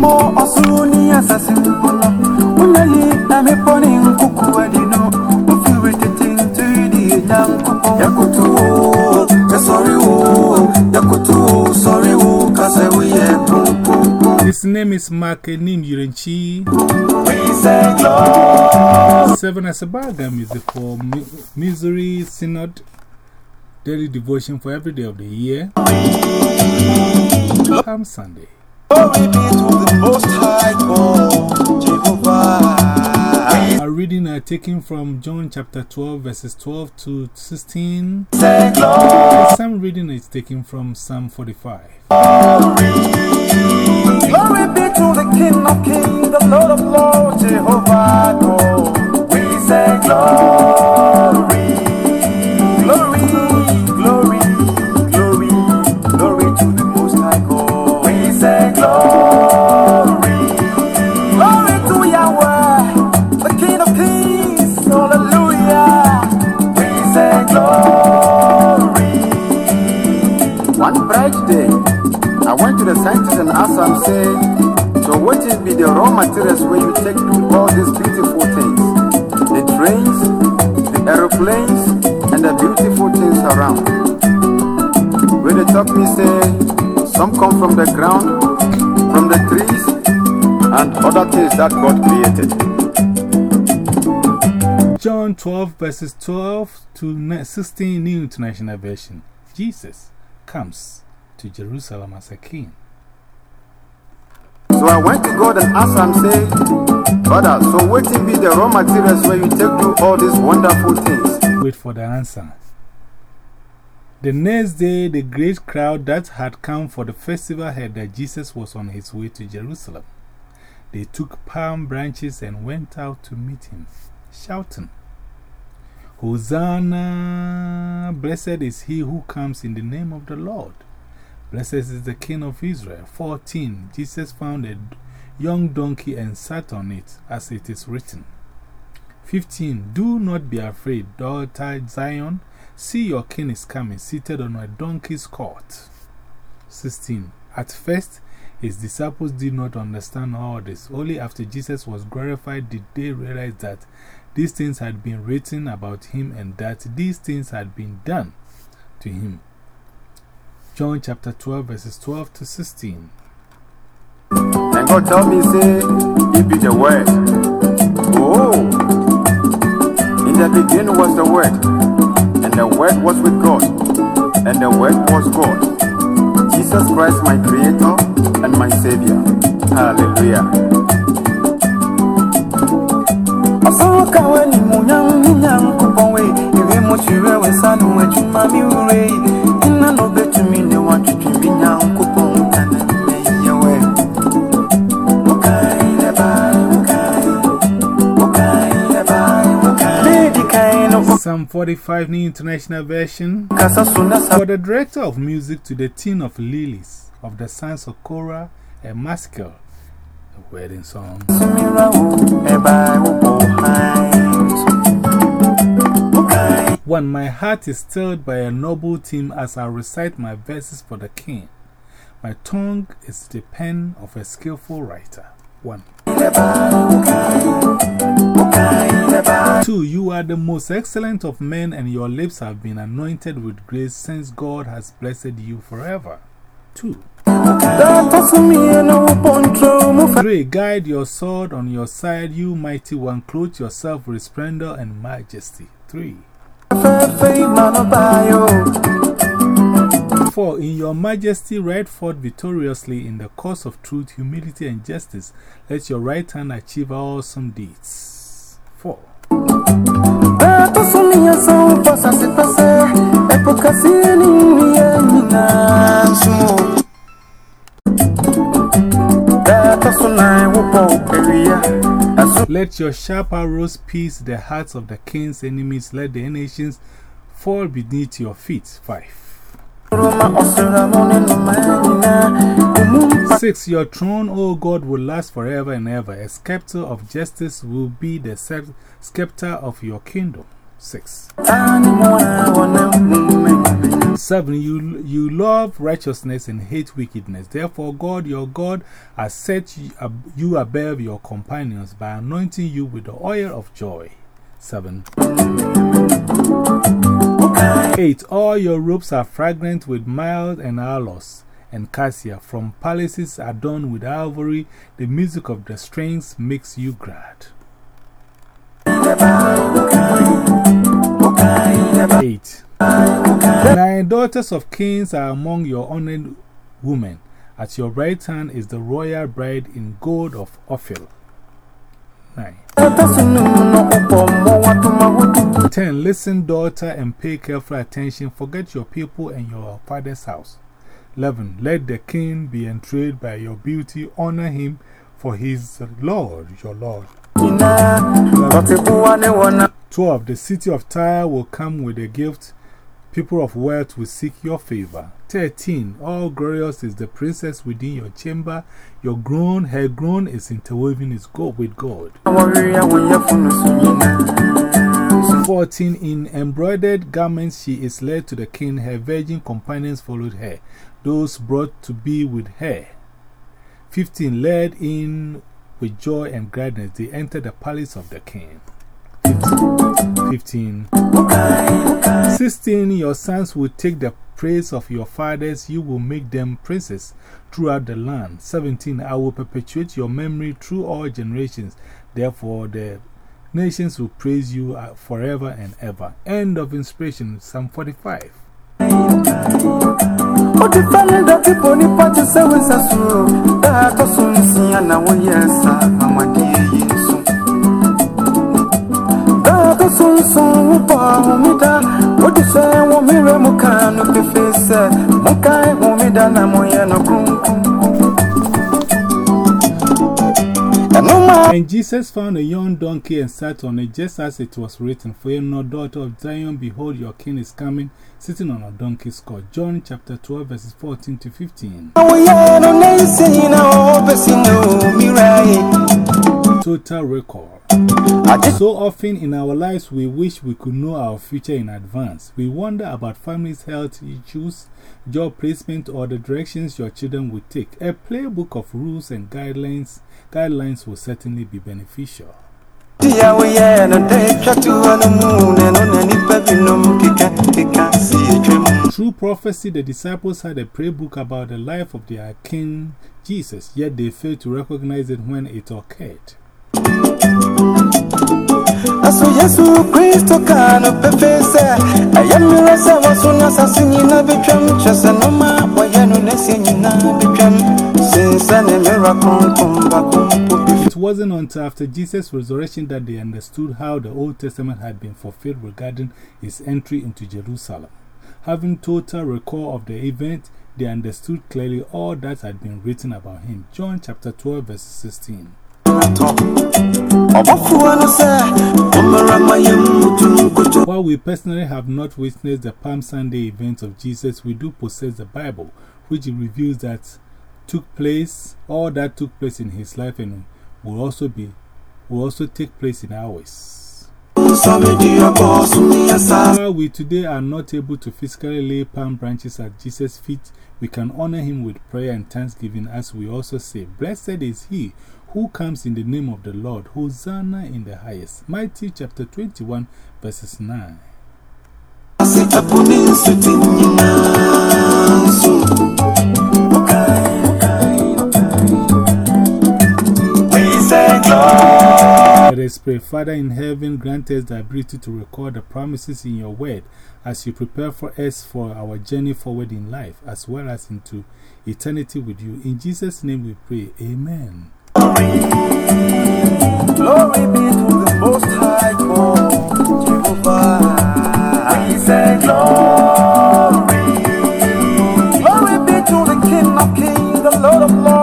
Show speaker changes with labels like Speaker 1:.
Speaker 1: mo osuni assassin bono. Unali ameponi nkuku adino. Ufiwe tetintu di nyankupo. Yakutu, ya sorry wo. Yakutu, sorry wo. Kase uye pum pum pum.
Speaker 2: His name is Mark Nim Yurenchi.
Speaker 1: We say glory.
Speaker 2: Seven as a bargain music for Mi- Missouri Synod Daily Devotion for every day of the year. Come Sunday.
Speaker 1: Glory be to the most high God, Jehovah.
Speaker 2: Our reading are taken from John chapter 12, verses 12 to 16. Some reading is taken from Psalm 45.
Speaker 1: Glory be to the King of Kings, the Lord of Lords, Jehovah to asked him, say, so what is be the raw materials where you take do all these beautiful things? The trains, the aeroplanes, and the beautiful things around. Where they talk me eh, say, some come from the ground, from the trees, and other things that God created.
Speaker 2: John 12, verses 12 to 16, New International Version. Jesus comes to Jerusalem as a king.
Speaker 1: So I went to God and asked him, say, Father, so what be the raw materials where you take do all these wonderful things?
Speaker 2: Wait for the answer. The next day, the great crowd that had come for the festival heard that Jesus was on his way to Jerusalem. They took palm branches and went out to meet him, shouting, Hosanna! Blessed is he who comes in the name of the Lord. Blessed is the King of Israel. 14. Jesus found a young donkey and sat on it, as it is written. 15. Do not be afraid, daughter Zion. See, your king is coming, seated on a donkey's colt. 16. At first, his disciples did not understand all this. Only after Jesus was glorified did they realize that these things had been written about him and that these things had been done to him. John chapter 12, verses 12 to 16.
Speaker 1: And God told me, say, it be the word. Oh, in the beginning was the word, and the word was with God, and the word was God. Jesus Christ, my creator and my savior. Hallelujah. Asaka weni munyang ninyang kukonwe Iwe mochiwe we sanu we chuma miure
Speaker 2: Psalm 45 New International Version.
Speaker 1: Kasa suna sa
Speaker 2: For the director of music to the tune of Lilies of the sons of Korah and maskil, a wedding song.
Speaker 1: Sumira wo Eba wo behind Mukai
Speaker 2: One, my heart is stirred by a noble theme as I recite my verses for the king. My tongue is the pen of a skillful writer.
Speaker 1: 1.
Speaker 2: 2. You are the most excellent of men, and your lips have been anointed with grace since God has blessed you forever.
Speaker 1: 2.
Speaker 2: 3. Guide your sword on your side, you mighty one. Clothe yourself with splendor and majesty.
Speaker 1: 3.
Speaker 2: Therefore, in your majesty, ride forth victoriously in the cause of truth, humility, and justice. Let your right hand achieve awesome deeds.
Speaker 1: 4.
Speaker 2: Let your sharp arrows pierce the hearts of the king's enemies, let the nations fall beneath your feet. 5
Speaker 1: roma osura mone no manina Umum
Speaker 2: Six, your throne, O God, will last forever and ever. A scepter of justice will be the scepter of your kingdom. 6.
Speaker 1: Tani mwa wana mume
Speaker 2: 7. You, you love righteousness and hate wickedness. Therefore, God, your God, has set you above your companions by anointing you with the oil of joy. 7. 8. All your robes are fragrant with mild and aloes and cassia. From palaces adorned with ivory, the music of the strings makes you glad. 8. Nine daughters of kings are among your honored women. At your right hand is the royal bride in gold of Ophir. 9. 10. Listen, daughter, and pay careful attention. Forget your people and your father's house. 11. Let the king be entreated by your beauty. Honor him, for he is Lord, your Lord. 12. The city of Tyre will come with a gift. People of wealth will seek your favor. 13. All glorious is the princess within your chamber. Your groan, her groan is interwoven is gold with God. 14. In embroidered garments she is led to the king. Her virgin companions followed her, those brought to be with her. 15. Led in with joy and gladness, they entered the palace of the king. 15. 16. Your sons will take the praise of your fathers, you will make them princes throughout the land. 17. I will perpetuate your memory through all generations. Therefore, the nations will praise you uh, forever and ever. End of inspiration, Psalm 45.
Speaker 1: O defend the people ni pati sewe sasu Da to sunsi ana wo yesa amadi yesu. Da to sunsun wo pa humida O di se wo mire mu kanu pefe se Mu kai humida na mo ye
Speaker 2: And Jesus found a young donkey and sat on it, just as it was written, For you no daughter of Zion, behold, your king is coming, sitting on a donkey's colt. John chapter 12, verses 14 to 15.
Speaker 1: wo ye no nesi na o besi no mirai
Speaker 2: Total.
Speaker 1: Ade
Speaker 2: So often in our lives, we wish we could know our future in advance. We wonder about family's health issues, job placement, or the directions your children would take. A playbook of rules and guidelines, guidelines will certainly be beneficial.
Speaker 1: Tia wo ye no de twatu anu mu ne no na nipa binom keka keka si etwem
Speaker 2: Through prophecy, the disciples had a prayer book about the life of their King Jesus, yet they failed to recognize it when it occurred.
Speaker 1: Aso Yesu Kristo kano pepe se Ayamira
Speaker 2: It wasn't until after Jesus' resurrection that they understood how the Old Testament had been fulfilled regarding his entry into Jerusalem. Having total recall of the event, they understood clearly all that had been written about him. John chapter 12, verse 16.
Speaker 1: Obofuwa no se Omara mayemutu nkoto
Speaker 2: While we personally have not witnessed the Palm Sunday events of Jesus, we do possess the Bible, which reveals that took place, all that took place in his life and will also be, will also take place in ours. While we today are not able to physically lay palm branches at Jesus' feet, we can honor him with prayer and thanksgiving as we also say, Blessed is he who comes in the name of the Lord, Hosanna in the highest. Matthew chapter 21, verses 9.
Speaker 1: Glory
Speaker 2: Let us pray. Father in heaven, grant us the ability to record the promises in your word as you prepare for us for our journey forward in life, as well as into eternity with you. In Jesus' name we pray. Amen.
Speaker 1: Glory be to the Most High God, Jehovah. We say glory. Glory be to the King of Kings, the Lord of Lords,